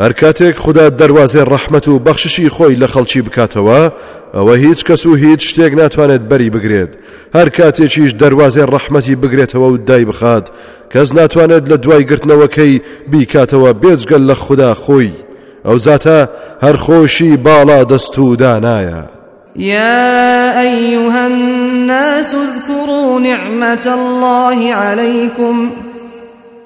هەر کاتێک خودا دەروازەێ ڕەحمەت و بەخششی خۆی لە خەڵکی بکاتەوە ئەوە هیچ کەس و هیچ شتێک ناتوانێت بەری بگرێت هەر کاتێکیش دەروازەێ ڕەحمەتی بگرێتەوە و دای بخات کەس ناتوانێت لە دوای گرتنەوەکەی بیکاتەوە بێجگەل لە خودا خۆی ئەو زاتە هەر خۆشی باڵا دەست و دانایە يا أيها الناس اذكروا نعمة الله عليكم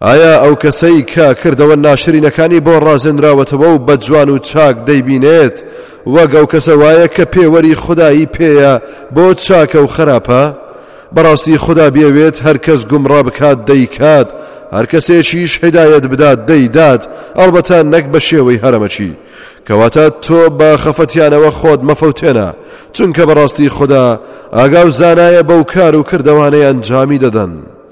ئایا ئەو کەسەی کە کردەوە ناشرینەکانی بۆ ڕازێنراوەتەوە و بە جوان و چاک دەیبینێت وەک ئەو کەسە وایە کە پێوەری خودایی پێیە بۆ چاکە و خراپە؟ بەڕاستی خدا بێوێت هەرکەس گومڕا بکات دەیکات هەر کەسێکیش هدایەت بدات دەیدات ئەڵبەتە نەک بە شێوەی هەرەمەکی کەواتە تۆ بە خەفەتیانەوە خۆت مەفەوتێنە چونکە بەڕاستی خدا ئاگا و زانایە بەو کار و کردەوانەی ئەنجامی دەدەن.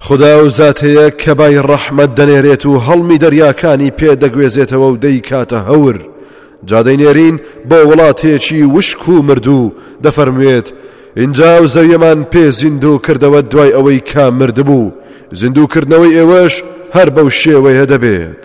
خودا ئەو زاتەیە کە بای ڕەحمەت دەنێرێت و هەڵمی دەریاکانی پێ دەگوێزێتەوە و دەیکاتە هەور جادەی نێرین بۆ وڵاتێکی وشک و مردوو دەفەرموێت اینجا و زەویەمان پێ زیندوو کردەوە دوای ئەوەی کا مردبوو زیندووکردنەوەی ئێوەش هەر بەو شێوەیە دەبێت.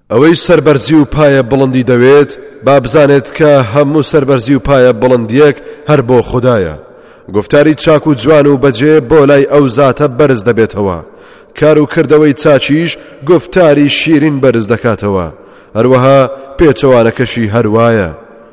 ئەوەی سەربەرزی و پایە بڵندی دەوێت با بزانێت کە هەموو سەربەرزی و پایە بڵندیەک هەر بۆ خودایە گفتاری چاک و جوان و بەجێ بۆ لای ئەو زاتە بەرز دەبێتەوە کار و کردەوەی چاچیش گفتاری شیرین بەرز دەکاتەوە هەروەها پێچەوانەکەشی هەروایە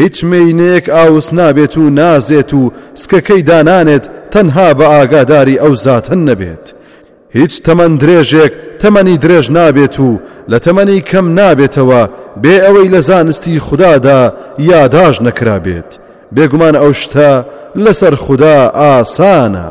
هیچ مێینەیەک ئاوس نابێت و نازێت و سکەکەی دانانێت تەنها بە ئاگاداری ئەو زاتە نەبێت. هیچ تەمەن درێژێک تەمەنی درێژ نابێت و لە تەمەنی کەم نابێتەوە بێ ئەوەی لە زانستی خودادا یاداش نەکرابێت. بێگومان ئەو شتە لەسەر خودا ئاسانە.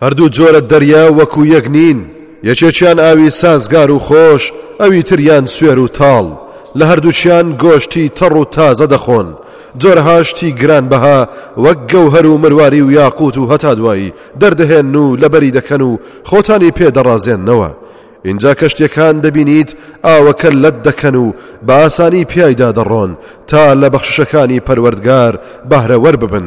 هەردوو جۆرە دەریا وەکو یەک نین، یەکێکیان ئاوی سازگار و خۆش، ئەوی تریان سوێر و تاڵ، لە هەردووکیان گۆشتی تەڕ و تازە دەخۆن، جۆرەها شتی گرانبەها وەک گەوهەر و مرواری و یاقوت و هەتا دوایی دەردەهێن و لەبەری دەکەن و خۆتانی پێ دەڕازێننەوە، ئینجا کەشتیەکان دەبینیت ئاوەکە لەت دەکەن و بە ئاسانی پیایدا دەڕۆن تا لە بەخششەکانی پەروەردگار بەهرەوەر ببن،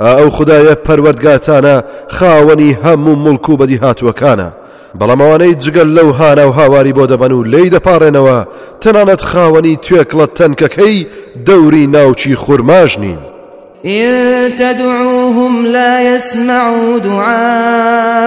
ئەو خودایە پەروەردگاتانە خاوەنی هەموو مڵک و بەدیهاتووەکانە بەڵام ئەوانەی جگەل لەو هانا و هاواری بۆ دەبەن و لی دەپاڕێنەوە تەنانەت خاوەنی توێکڵە تەنکەکەی دەوری ناوچی خورماش نین إن تدعوهم لا يسمعوا دعاءكم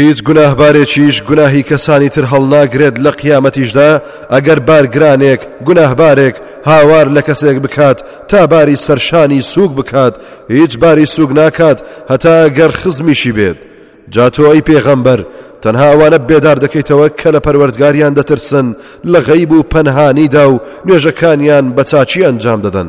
هیچ گوناهبارێکیش گوناهی کەسانی تر هەڵناگرێت لە قیامەتیشدا ئەگەر بارگرانێک، گوناهبارێک، هاوار لە کەسێک بکات تا باری سەرشانی سووک بکات هیچ باری سووک ناکات هەتا گەر خزمیشی بێت جا تۆ ئەی پێغەمبەر تەنها ئەوانە بێدار دەکەیتەوە کە لە پەروەردگاریان دەترسن لە غەیب و پەنهانیدا و نوێژەکانیان بە چاچی ئەنجام دەدەن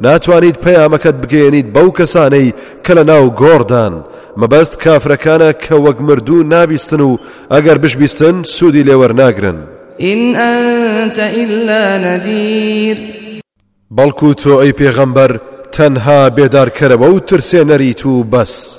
ناتوانیت پەیامەکەت بگەیەنیت بەو کەسانەی کە لە ناو گۆڕدان مەبەست کافرەکانە کە وەک مردوو نابیستن و ئەگەر بشبیستن سوودی لێوەرناگرن إن أنت إلا نذير بەڵکو تۆ ئەی پێغەمبەر تەنها بێدارکەرەوە و ترسێنەریت و بەس.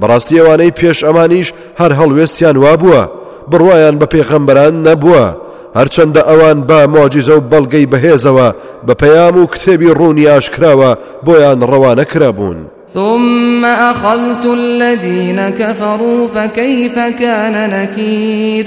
بەڕاستی ئەوانەی پێش ئەمانیش هەر هەڵوێستیان وابووە بڕوایان بە پێغەمبەران نەبووە هەرچەندە ئەوان بە مۆجیزە و بەڵگەی بەهێزەوە بە پەیام و کتێبی ڕوونی ئاشکراوە بۆیان ڕەوانە کرابوون ثم أخذت الذين كفروا فكيف كان نكير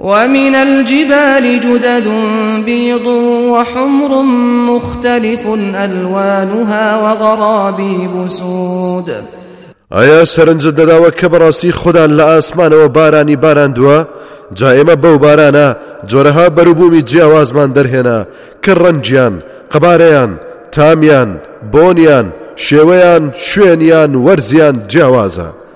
ومن الجبال جدد بیض وحمر مختلف الوانها وغرابیب سود ئایا سەرنجت نەداوە کە بەڕاستی خوددان لە ئاسمانەوە بارانی باراندووە جا ئێمە بەو بارانە جۆرەها بەروبوومی جیاوازمان دەرهێنا کە ڕەنجیان قەبارەیان تامیان بۆنیان شێوەیان شوێنیان وەرزیان جیاوازە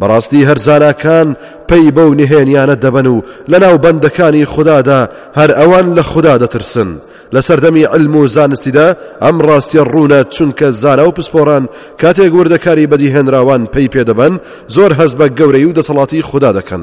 بەڕاستی هەر زاناکان پەی بەو نهێنیانە دەبەن و لەناو بەندەکانی خوددادا هەر ئەوان لە خوددا دەترسن لە سەردەمی علم و زانستیدا ئەم ڕاستیە ڕوونە چونکە زانا و پسپۆران کاتێک وردەکاری بەدیهێنراوان پەی پێدەبەن زۆر هەز بە گەورەی و دەسەڵاتی خوددا دەکەن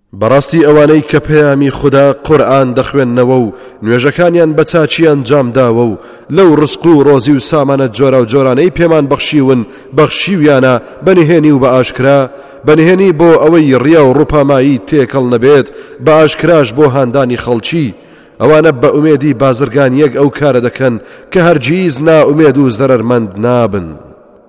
بەڕاستی ئەوانەی کە پەیامی خودا، قورئان، دەخوێننەوە و نوێژەکانیان بە چاکی ئەنجام داوە و لەو ڕزق و ڕۆزی و سامانە جۆراوجۆرانەی پێمان بەخشیون بەخشیویانە بە نهێنی و بە ئاشکرا، بە نهێنی بۆ ئەوەی ڕیا و ڕوپامایی تێکەڵ نەبێت، بە ئاشکراش بۆ هاندانی خەڵکی، ئەوانە بە ئومێدی بازرگانییەک ئەو کارە دەکەن کە هەرگیز نائومێد و زەرەرمەند نابن.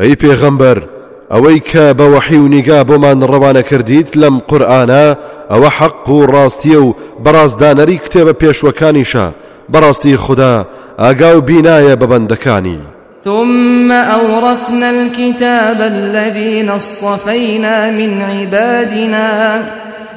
ئەی پێغەمبەر ئەوەی کە بە وەحی و نیگا بۆمان ڕەوانە کردیت لەم قورئانە ئەوە حەق و ڕاستیە و بەڕاست دانەری کتێبە پێشوەکانیشە بەڕاستی خودا ئاگا و بینایە بە بەندەکانی. ثم أورثنا الكتاب الذين اصطفينا من عبادنا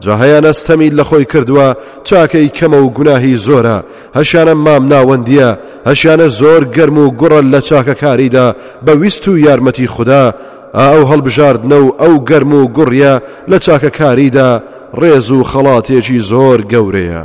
جا هەیانە ستەمی لە خۆی کردووە چاکەی کەمە و گوناهی زۆرە هەشیانە مام ناوەندیە هەشیانە زۆر گەرم و گوڕە لە چاکەکاریدا بە ویست و یارمەتی خوددا ئەو هەڵبژاردنە و ئەو گەرم و گوڕیە لە چاکەکاریدا ڕێز و خەڵاتێکی زۆر گەورەیە.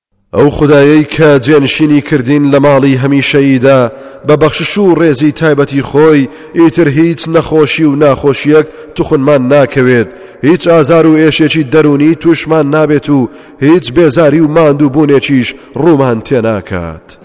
ئەو خودایەی کە جێنشینی کردین لە ماڵی هەمیشەییدا بە بەخشش و ڕێزی تایبەتی خۆی ئیتر هیچ نەخۆشی و ناخۆشیەک تخنمان ناکەوێت هیچ ئازار و ئێشێکی دەروونی توشمان نابێت و هیچ بێزاری و ماندووبوونێکیش ڕوومان تێناکات.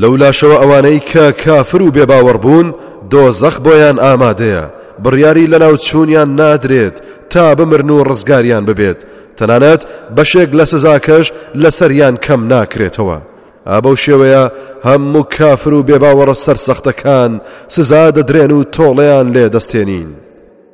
لەولاشەوە ئەوانەی کە کافر و بێ باوەڕ بوون دۆزەخ بۆیان ئامادەیە، بڕیاری لەناوچوونیان نادرێت تا بمرن و ڕزگاریان ببێت، تەنانەت بەشێک لە سزاکەش لەسەریان کەم ناکرێتەوە. ئا بەو شێوەیە هەموو کافر و بێ باوەڕە سەرسەختەکان سزا دەدرێن و تۆڵەیان لێ دەستێنین.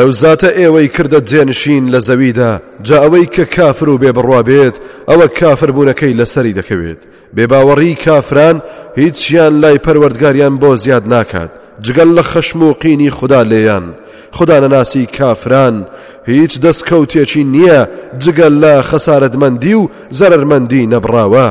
رەوزاتە ئێوەی کردە جێنشین لە زەویدا، جا ئەوەی کە کافر و بێبڕوا بێت ئەوە کافربوونەکەی لەسەری دەکەوێت، بێباوەڕیی کافران هیچیان لای پەروەردگاریان بۆ زیاد ناکات جگە لە خەشم و قینی خودا لێیان، خودا نەناسی کافران هیچ دەستکەوتێکی نییە جگە لە خەسارەتمەندی و زەرەرمەندی نەبڕاوە.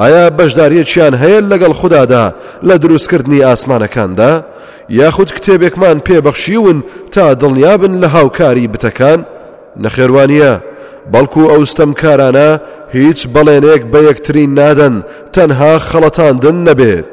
ئایا بەشداریەکیان هەیە لەگەڵ خودادا لە دروستکردنی ئاسمانەکاندا؟ یاخود کتێبێکمان پێبەخشیون تا دڵنیابن لە هاوکاری بتەکان؟ نەخێوانە، بەڵکو ئەو ستەمکارانە هیچ بەڵێنێک بە یەکتری نادەن تەنها خەڵەتاندن نەبێت.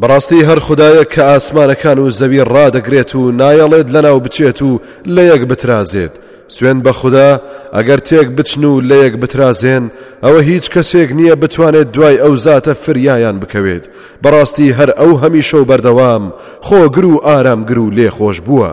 بەڕاستی هەر خودایەک کە ئاسمانەکان و زەوی ڕادەگرێت و نایەڵێت لەناو بچێت و لە یەک بترازێت، سوێند بە خودا ئەگەر تێک بچن و لە یەک بترازێن ئەوە هیچ کەسێک نییە بتوانێت دوای ئەو زاتە فریایان بکەوێت، بەڕاستی هەر ئەو هەمیشە و بەردەوام خۆگر و ئارامگر و لێخۆش بووە.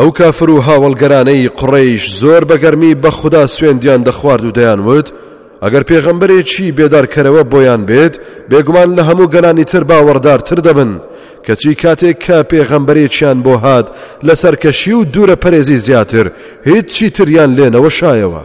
ئەو کافر و هاوەڵگەرانەی قوڕەیش زۆر بە گەرمی بە خودا سوێندیان دەخوارد و دەیانوت، ئەگەر پێغەمبەرێکی بێدارکەرەوە بۆیان بێت، بێگومان لە هەموو گەلانی تر باوەڕدارتر دەبن، کەچی کاتێک کە پێغەمبەرێکیان بۆ هات لە سەرکەشی و دوورەپەرێزی زیاتر هیچی تریان لێ نەوەشایەوە.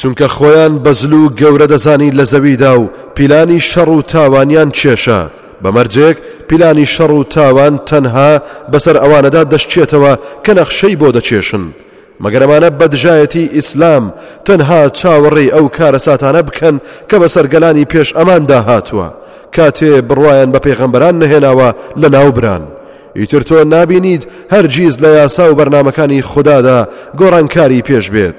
چونکە خۆیان بەزل و گەورە دەزانی لە زەویدا و پیلانی شەڕ و تاوانیان کێشا بەمەرجێک پیلانی شەڕ و تاوان تەنها بەسەر ئەوانەدا دەشچێتەوە کە نەخشەی بۆ دەچێشن مەگەرەمانە بەدژایەتی ئیسلام تەنها چاوەڕێی ئەو کارەساتانە بکەن کە بەسەر گەلانی پێش ئەماندا هاتووە کاتێ بڕواان بە پێغەمبەران نەهێناوە لە ناوبران. ئیتر تۆ نابینیت هەرگیز لە یاسا و بەرنمەکانی خوددادا گۆڕانکاری پێش بێت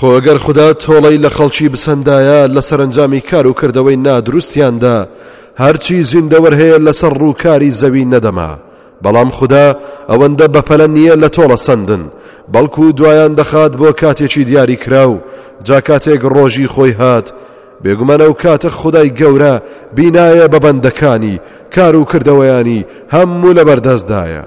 خۆ گەر خودا تۆڵەی لە خەڵکی بسەندایە لە سەرەنجامی کار و کردەوەی نادروستیاندا هەرچی زیندەوەر هەیە لەسەر ڕووکاری زەوی نەدەما بەڵام خودا ئەوەندە بەپەلە نییە لە تۆڵە سەندن بەڵکو دوایان دەخات بۆ کاتێکی دیاری کراو جا کاتێک ڕۆژی خۆی هات بێگومانە و کاتە خدای گەورە بینایە بە بەندەکانی کار و کردەوەیانی هەموو لە بەردەستدایە